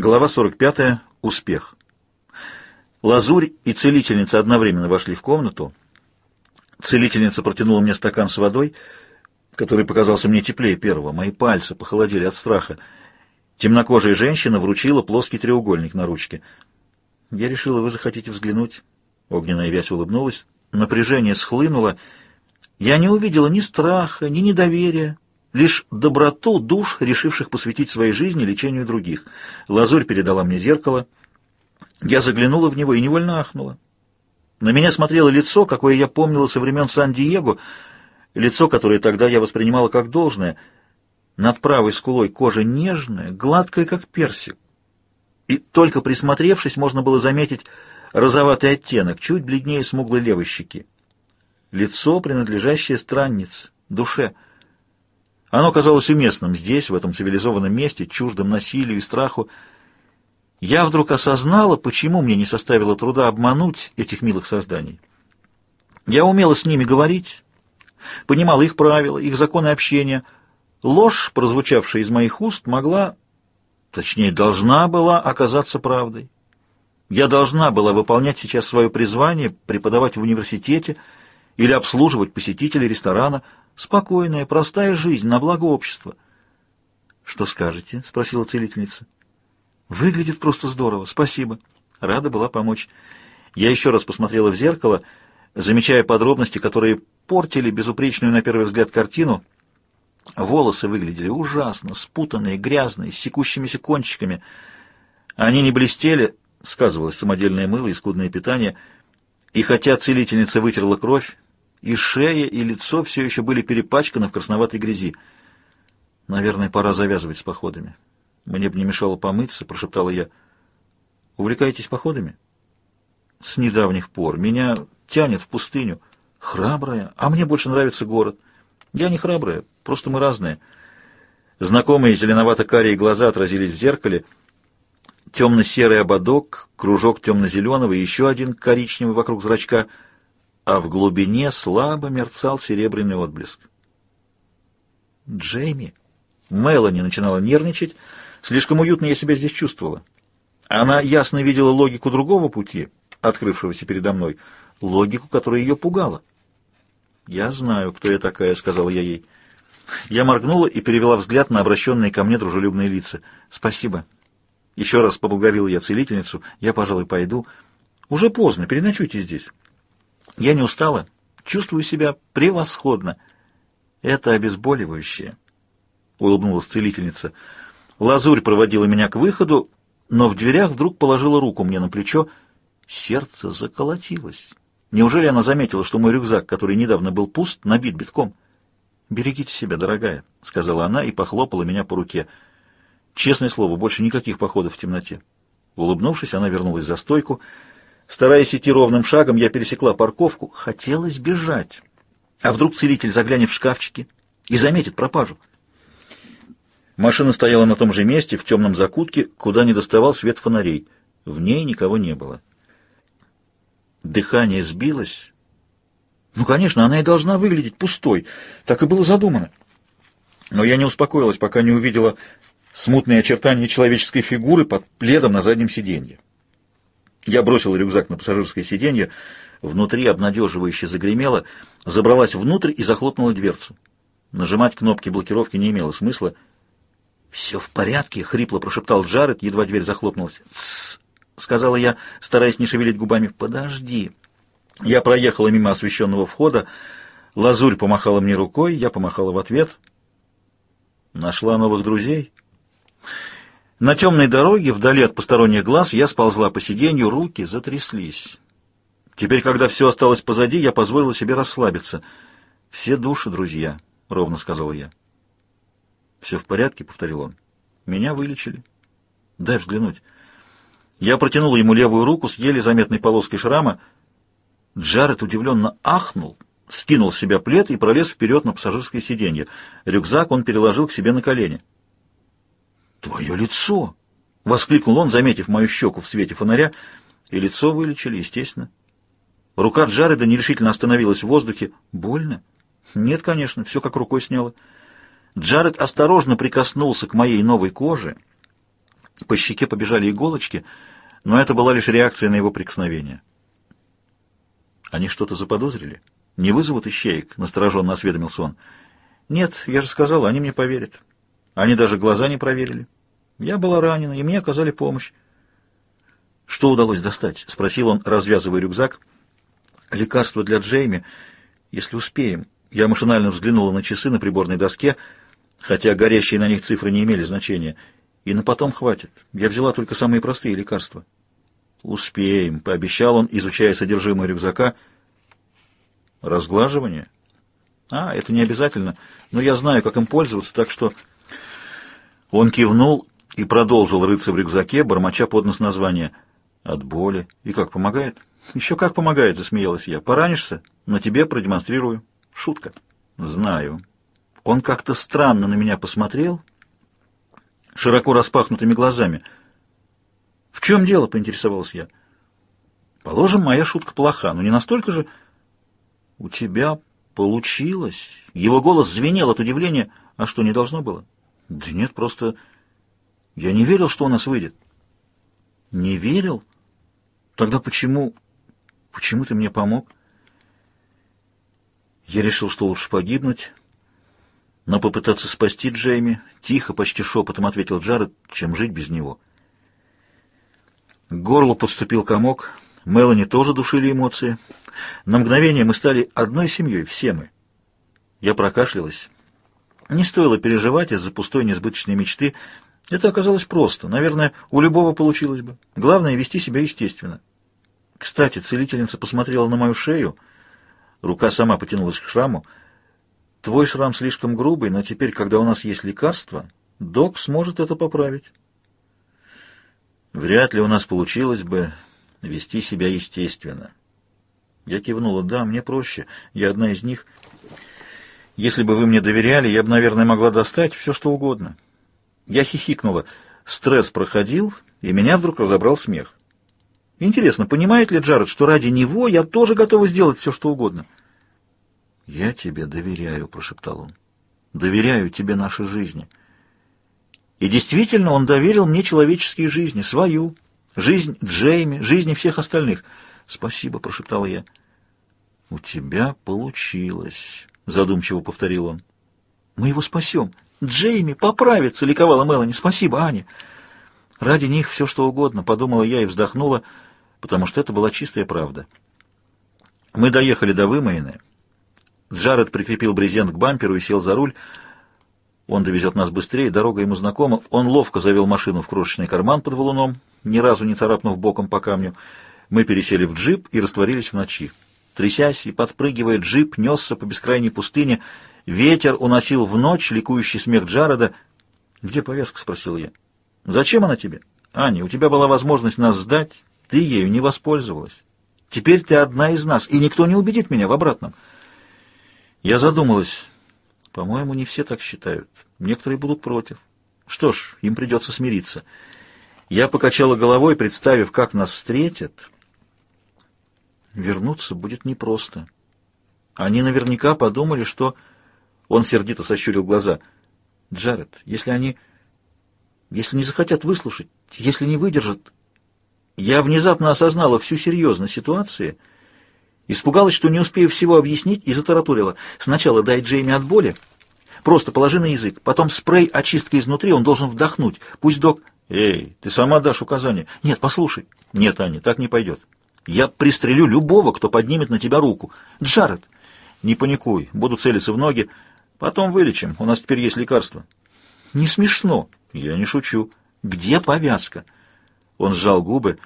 Глава 45. Успех. Лазурь и целительница одновременно вошли в комнату. Целительница протянула мне стакан с водой, который показался мне теплее первого. Мои пальцы похолодели от страха. Темнокожая женщина вручила плоский треугольник на ручке. Я решила, вы захотите взглянуть. Огненная вязь улыбнулась. Напряжение схлынуло. Я не увидела ни страха, ни недоверия, лишь доброту душ, решивших посвятить своей жизни лечению других. Лазурь передала мне зеркало. Я заглянула в него и невольно ахнула. На меня смотрело лицо, какое я помнила со времен Сан-Диего, лицо, которое тогда я воспринимала как должное. Над правой скулой кожа нежная, гладкая, как персик. И только присмотревшись, можно было заметить розоватый оттенок, чуть бледнее смуглой левой щеки. Лицо, принадлежащее страннице, душе — оно казалось уместным здесь, в этом цивилизованном месте, чуждом насилию и страху. Я вдруг осознала, почему мне не составило труда обмануть этих милых созданий. Я умела с ними говорить, понимала их правила, их законы общения. Ложь, прозвучавшая из моих уст, могла, точнее, должна была оказаться правдой. Я должна была выполнять сейчас свое призвание, преподавать в университете или обслуживать посетителей ресторана – Спокойная, простая жизнь на благо общества. «Что скажете?» — спросила целительница. «Выглядит просто здорово. Спасибо». Рада была помочь. Я еще раз посмотрела в зеркало, замечая подробности, которые портили безупречную на первый взгляд картину. Волосы выглядели ужасно, спутанные, грязные, с секущимися кончиками. Они не блестели, сказывалось самодельное мыло и скудное питание, и хотя целительница вытерла кровь, и шея, и лицо все еще были перепачканы в красноватой грязи. «Наверное, пора завязывать с походами. Мне бы не мешало помыться», — прошептала я. «Увлекаетесь походами?» «С недавних пор. Меня тянет в пустыню. Храбрая, а мне больше нравится город. Я не храбрая, просто мы разные». Знакомые зеленовато-карие глаза отразились в зеркале. Темно-серый ободок, кружок темно-зеленого и еще один коричневый вокруг зрачка — а в глубине слабо мерцал серебряный отблеск. Джейми. Мелани начинала нервничать. Слишком уютно я себя здесь чувствовала. Она ясно видела логику другого пути, открывшегося передо мной, логику, которая ее пугала. «Я знаю, кто я такая», — сказала я ей. Я моргнула и перевела взгляд на обращенные ко мне дружелюбные лица. «Спасибо». Еще раз поблагодарила я целительницу. «Я, пожалуй, пойду. Уже поздно, переночуйте здесь». Я не устала, чувствую себя превосходно. Это обезболивающее, — улыбнулась целительница. Лазурь проводила меня к выходу, но в дверях вдруг положила руку мне на плечо. Сердце заколотилось. Неужели она заметила, что мой рюкзак, который недавно был пуст, набит битком? «Берегите себя, дорогая», — сказала она и похлопала меня по руке. «Честное слово, больше никаких походов в темноте». Улыбнувшись, она вернулась за стойку — Стараясь идти ровным шагом, я пересекла парковку. Хотелось бежать. А вдруг целитель заглянет в шкафчики и заметит пропажу? Машина стояла на том же месте, в темном закутке, куда не доставал свет фонарей. В ней никого не было. Дыхание сбилось. Ну, конечно, она и должна выглядеть пустой. Так и было задумано. Но я не успокоилась, пока не увидела смутные очертания человеческой фигуры под пледом на заднем сиденье. Я бросила рюкзак на пассажирское сиденье, внутри обнадеживающе загремело, забралась внутрь и захлопнула дверцу. Нажимать кнопки блокировки не имело смысла. «Все в порядке?» — хрипло прошептал Джаред, едва дверь захлопнулась. «Тссс!» — сказала я, стараясь не шевелить губами. «Подожди!» Я проехала мимо освещенного входа. Лазурь помахала мне рукой, я помахала в ответ. «Нашла новых друзей?» На темной дороге, вдали от посторонних глаз, я сползла по сиденью, руки затряслись. Теперь, когда все осталось позади, я позволила себе расслабиться. «Все души, друзья», — ровно сказала я. «Все в порядке», — повторил он. «Меня вылечили». «Дай взглянуть». Я протянула ему левую руку с еле заметной полоской шрама. Джаред удивленно ахнул, скинул с себя плед и пролез вперед на пассажирское сиденье. Рюкзак он переложил к себе на колени. «Твое лицо!» — воскликнул он, заметив мою щеку в свете фонаря, и лицо вылечили, естественно. Рука Джареда нерешительно остановилась в воздухе. «Больно?» «Нет, конечно, все как рукой сняло». Джаред осторожно прикоснулся к моей новой коже, По щеке побежали иголочки, но это была лишь реакция на его прикосновение. Они что-то заподозрили? Не вызовут ищеек? Настороженно осведомился он. Нет, я же сказал, они мне поверят. Они даже глаза не проверили. Я была ранена, и мне оказали помощь. Что удалось достать? Спросил он, развязывая рюкзак. Лекарство для Джейми, если успеем. Я машинально взглянула на часы на приборной доске, хотя горящие на них цифры не имели значения. И на потом хватит. Я взяла только самые простые лекарства. «Успеем», — пообещал он, изучая содержимое рюкзака. «Разглаживание?» «А, это не обязательно, но я знаю, как им пользоваться, так что...» Он кивнул и продолжил рыться в рюкзаке, бормоча под нос название. «От боли. И как, помогает?» «Еще как помогает», — засмеялась я. «Поранишься? На тебе продемонстрирую». «Шутка». «Знаю». Он как-то странно на меня посмотрел, широко распахнутыми глазами — «В чем дело?» — поинтересовался я. «Положим, моя шутка плоха, но не настолько же...» «У тебя получилось?» Его голос звенел от удивления. «А что, не должно было?» «Да нет, просто... Я не верил, что у нас выйдет». «Не верил? Тогда почему... Почему ты мне помог?» Я решил, что лучше погибнуть, но попытаться спасти Джейми, тихо, почти шепотом ответил Джаред, чем жить без него. К горлу подступил комок. Мелани тоже душили эмоции. На мгновение мы стали одной семьей, все мы. Я прокашлялась. Не стоило переживать из-за пустой несбыточной мечты. Это оказалось просто. Наверное, у любого получилось бы. Главное — вести себя естественно. Кстати, целительница посмотрела на мою шею. Рука сама потянулась к шраму. Твой шрам слишком грубый, но теперь, когда у нас есть лекарство, док сможет это поправить. Вряд ли у нас получилось бы вести себя естественно. Я кивнула. Да, мне проще. Я одна из них. Если бы вы мне доверяли, я бы, наверное, могла достать все, что угодно. Я хихикнула. Стресс проходил, и меня вдруг разобрал смех. Интересно, понимает ли Джаред, что ради него я тоже готова сделать все, что угодно? «Я тебе доверяю», — прошептал он. «Доверяю тебе нашей жизни». И действительно, он доверил мне человеческие жизни, свою, жизнь Джейми, жизни всех остальных. «Спасибо», — прошептал я. «У тебя получилось», — задумчиво повторил он. «Мы его спасем. Джейми поправится», — ликовала Мелани. «Спасибо, Аня». «Ради них все, что угодно», — подумала я и вздохнула, потому что это была чистая правда. Мы доехали до Вымоины. Джаред прикрепил брезент к бамперу и сел за руль, он довезет нас быстрее, дорога ему знакома. Он ловко завел машину в крошечный карман под валуном, ни разу не царапнув боком по камню. Мы пересели в джип и растворились в ночи. Трясясь и подпрыгивая, джип несся по бескрайней пустыне. Ветер уносил в ночь ликующий смех Джареда. «Где повязка?» — спросил я. «Зачем она тебе?» «Аня, у тебя была возможность нас сдать, ты ею не воспользовалась. Теперь ты одна из нас, и никто не убедит меня в обратном». Я задумалась. По-моему, не все так считают. Некоторые будут против. Что ж, им придется смириться. Я покачала головой, представив, как нас встретят. Вернуться будет непросто. Они наверняка подумали, что... Он сердито сощурил глаза. Джаред, если они... Если не захотят выслушать, если не выдержат... Я внезапно осознала всю серьезность ситуации — Испугалась, что не успею всего объяснить, и затараторила. Сначала дай Джейми от боли, просто положи на язык, потом спрей очистка изнутри, он должен вдохнуть. Пусть док... Эй, ты сама дашь указания. Нет, послушай. Нет, Аня, так не пойдет. Я пристрелю любого, кто поднимет на тебя руку. Джаред, не паникуй, буду целиться в ноги. Потом вылечим, у нас теперь есть лекарство. Не смешно. Я не шучу. Где повязка? Он сжал губы.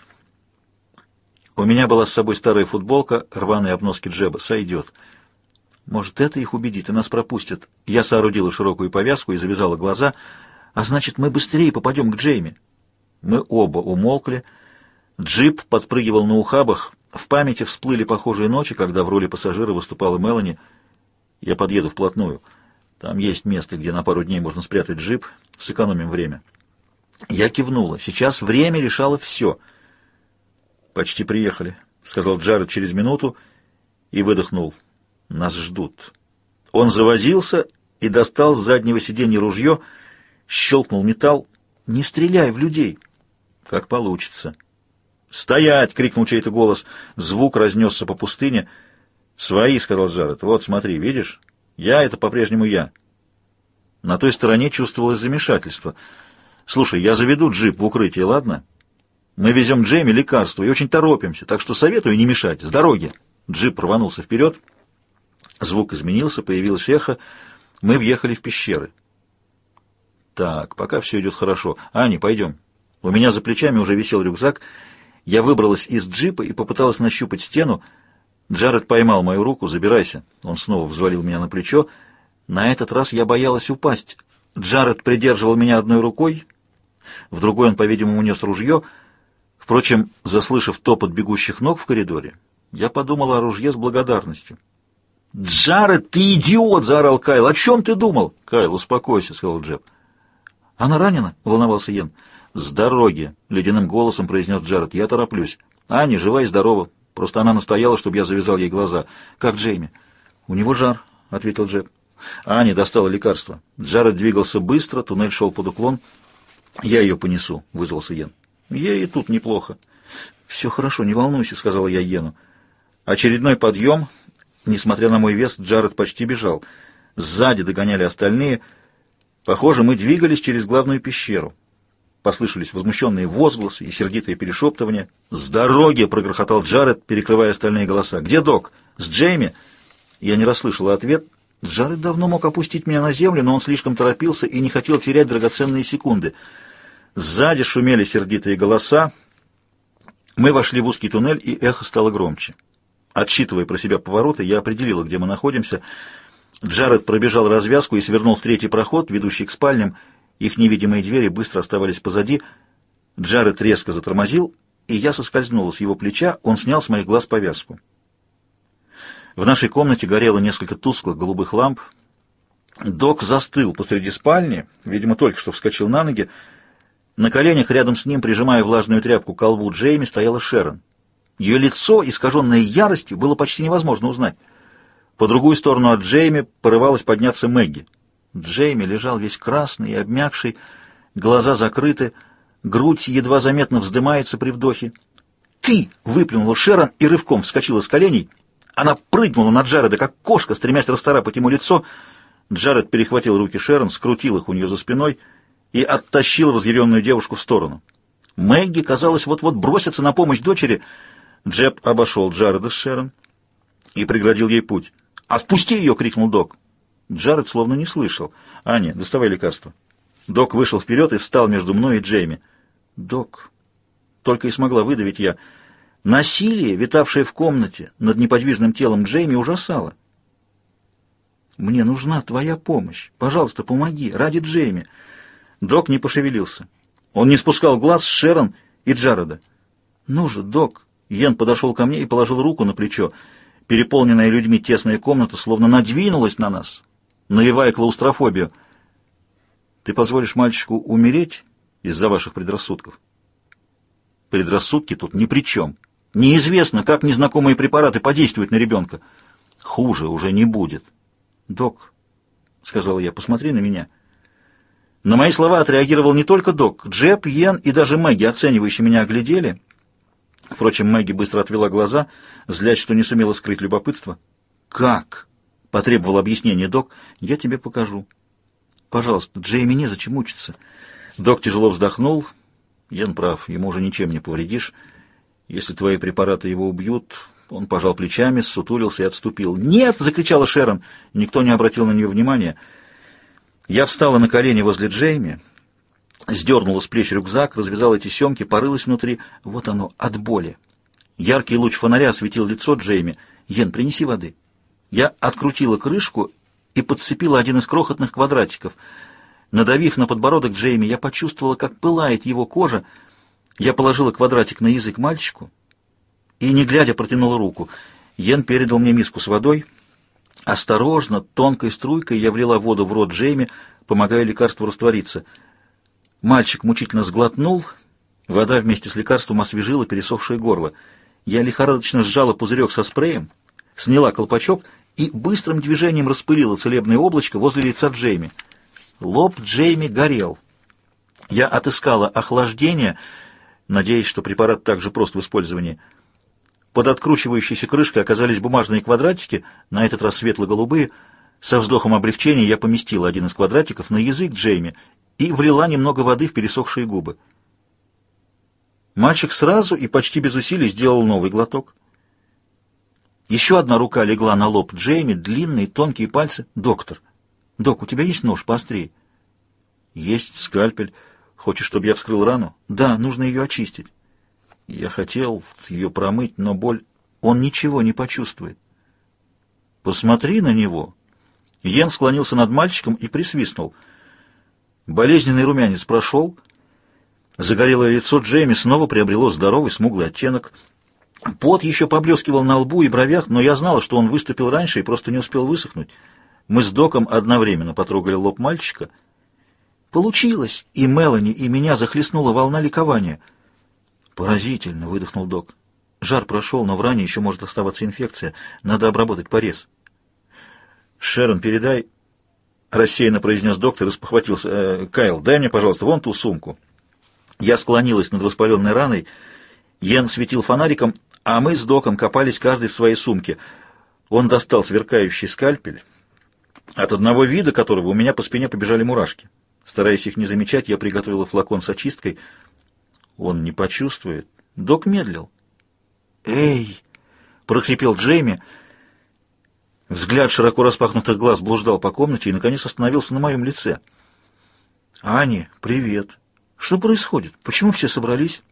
У меня была с собой старая футболка, рваные обноски джеба. Сойдет. Может, это их убедит, и нас пропустят. Я соорудила широкую повязку и завязала глаза. А значит, мы быстрее попадем к Джейми. Мы оба умолкли. Джип подпрыгивал на ухабах. В памяти всплыли похожие ночи, когда в роли пассажира выступала Мелани. Я подъеду вплотную. Там есть место, где на пару дней можно спрятать джип. Сэкономим время. Я кивнула. Сейчас время решало все — «Почти приехали», — сказал Джаред через минуту и выдохнул. «Нас ждут». Он завозился и достал с заднего сиденья ружье, щелкнул металл. «Не стреляй в людей!» Как получится. «Стоять!» — крикнул чей-то голос. Звук разнесся по пустыне. «Свои!» — сказал Джаред. «Вот, смотри, видишь? Я — это по-прежнему я». На той стороне чувствовалось замешательство. «Слушай, я заведу джип в укрытие, ладно? Мы везем Джейми лекарства и очень торопимся, так что советую не мешать. С дороги!» Джип рванулся вперед. Звук изменился, появилось эхо. Мы въехали в пещеры. Так, пока все идет хорошо. Ани, пойдем. У меня за плечами уже висел рюкзак. Я выбралась из джипа и попыталась нащупать стену. Джаред поймал мою руку. «Забирайся». Он снова взвалил меня на плечо. На этот раз я боялась упасть. Джаред придерживал меня одной рукой. В другой он, по-видимому, нес ружье. Впрочем, заслышав топот бегущих ног в коридоре, я подумал о ружье с благодарностью. «Джаред, ты идиот!» — заорал Кайл. «О чем ты думал?» «Кайл, успокойся», — сказал Джеб. «Она ранена?» — волновался Йен. «С дороги!» — ледяным голосом произнес Джаред. «Я тороплюсь. Аня жива и здорова. Просто она настояла, чтобы я завязал ей глаза. Как Джейми?» «У него жар», — ответил Джеб. Аня достала лекарство. Джаред двигался быстро, туннель шел под уклон. «Я ее понесу», — вызвался Йен. «Ей и тут неплохо». «Все хорошо, не волнуйся», — сказала я Йену. Очередной подъем. Несмотря на мой вес, Джаред почти бежал. Сзади догоняли остальные — Похоже, мы двигались через главную пещеру. Послышались возмущенные возгласы и сердитые перешептывания. «С дороги!» — прогрохотал Джаред, перекрывая остальные голоса. «Где док? С Джейми?» Я не расслышала ответ. Джаред давно мог опустить меня на землю, но он слишком торопился и не хотел терять драгоценные секунды. Сзади шумели сердитые голоса. Мы вошли в узкий туннель, и эхо стало громче. Отсчитывая про себя повороты, я определила, где мы находимся — Джаред пробежал развязку и свернул в третий проход, ведущий к спальням. Их невидимые двери быстро оставались позади. Джаред резко затормозил, и я соскользнула с его плеча, он снял с моих глаз повязку. В нашей комнате горело несколько тусклых голубых ламп. Док застыл посреди спальни, видимо, только что вскочил на ноги. На коленях рядом с ним, прижимая влажную тряпку к колбу Джейми, стояла Шерон. Ее лицо, искаженное яростью, было почти невозможно узнать. По другую сторону от Джейми порывалась подняться Мэгги. Джейми лежал весь красный и обмякший, глаза закрыты, грудь едва заметно вздымается при вдохе. «Ты!» — выплюнула Шерон и рывком вскочила с коленей. Она прыгнула на Джареда, как кошка, стремясь расторапать ему лицо. Джаред перехватил руки Шерон, скрутил их у нее за спиной и оттащил разъяренную девушку в сторону. Мэгги, казалось, вот-вот бросится на помощь дочери. Джеб обошел Джареда с Шерон и преградил ей путь. «Отпусти ее!» — крикнул док. Джаред словно не слышал. «Аня, доставай лекарство». Док вышел вперед и встал между мной и Джейми. «Док...» Только и смогла выдавить я. Насилие, витавшее в комнате над неподвижным телом Джейми, ужасало. «Мне нужна твоя помощь. Пожалуйста, помоги. Ради Джейми». Док не пошевелился. Он не спускал глаз с Шерон и Джареда. «Ну же, док!» Йен подошел ко мне и положил руку на плечо. Переполненная людьми тесная комната словно надвинулась на нас, навевая клаустрофобию. Ты позволишь мальчику умереть из-за ваших предрассудков? Предрассудки тут ни при чем. Неизвестно, как незнакомые препараты подействуют на ребенка. Хуже уже не будет. Док, — сказала я, — посмотри на меня. На мои слова отреагировал не только док. Джеб, Йен и даже Мэгги, оценивающие меня, оглядели — Впрочем, Мэгги быстро отвела глаза, злясь, что не сумела скрыть любопытство. «Как?» — потребовал объяснение док. «Я тебе покажу». «Пожалуйста, Джейми незачем мучиться». Док тяжело вздохнул. «Ян прав, ему уже ничем не повредишь. Если твои препараты его убьют...» Он пожал плечами, сутулился и отступил. «Нет!» — закричала Шерон. Никто не обратил на нее внимания. Я встала на колени возле Джейми сдернула с плеч рюкзак, развязала эти семки, порылась внутри. Вот оно, от боли. Яркий луч фонаря осветил лицо Джейми. «Йен, принеси воды». Я открутила крышку и подцепила один из крохотных квадратиков. Надавив на подбородок Джейми, я почувствовала, как пылает его кожа. Я положила квадратик на язык мальчику и, не глядя, протянула руку. Йен передал мне миску с водой. Осторожно, тонкой струйкой я влила воду в рот Джейми, помогая лекарству раствориться — Мальчик мучительно сглотнул. Вода вместе с лекарством освежила пересохшее горло. Я лихорадочно сжала пузырек со спреем, сняла колпачок и быстрым движением распылила целебное облачко возле лица Джейми. Лоб Джейми горел. Я отыскала охлаждение, надеясь, что препарат также прост в использовании. Под откручивающейся крышкой оказались бумажные квадратики, на этот раз светло-голубые. Со вздохом облегчения я поместила один из квадратиков на язык Джейми и влила немного воды в пересохшие губы. Мальчик сразу и почти без усилий сделал новый глоток. Еще одна рука легла на лоб Джейми, длинные тонкие пальцы. «Доктор! Док, у тебя есть нож поострее?» «Есть скальпель. Хочешь, чтобы я вскрыл рану?» «Да, нужно ее очистить». Я хотел ее промыть, но боль... Он ничего не почувствует. «Посмотри на него!» Йен склонился над мальчиком и присвистнул. Болезненный румянец прошел. Загорелое лицо Джейми снова приобрело здоровый смуглый оттенок — Пот еще поблескивал на лбу и бровях, но я знала, что он выступил раньше и просто не успел высохнуть. Мы с Доком одновременно потрогали лоб мальчика. Получилось! И Мелани, и меня захлестнула волна ликования. Поразительно, выдохнул Док. Жар прошел, но в ране еще может оставаться инфекция. Надо обработать порез. Шерон, передай... Рассеянно произнес доктор и спохватился. «Э, «Кайл, дай мне, пожалуйста, вон ту сумку». Я склонилась над воспаленной раной. Йен светил фонариком, а мы с Доком копались каждый в своей сумке. Он достал сверкающий скальпель, от одного вида которого у меня по спине побежали мурашки. Стараясь их не замечать, я приготовила флакон с очисткой. Он не почувствует. Док медлил. «Эй!» — прохрипел Джейми. Взгляд широко распахнутых глаз блуждал по комнате и, наконец, остановился на моем лице. «Ани, привет! Что происходит? Почему все собрались?»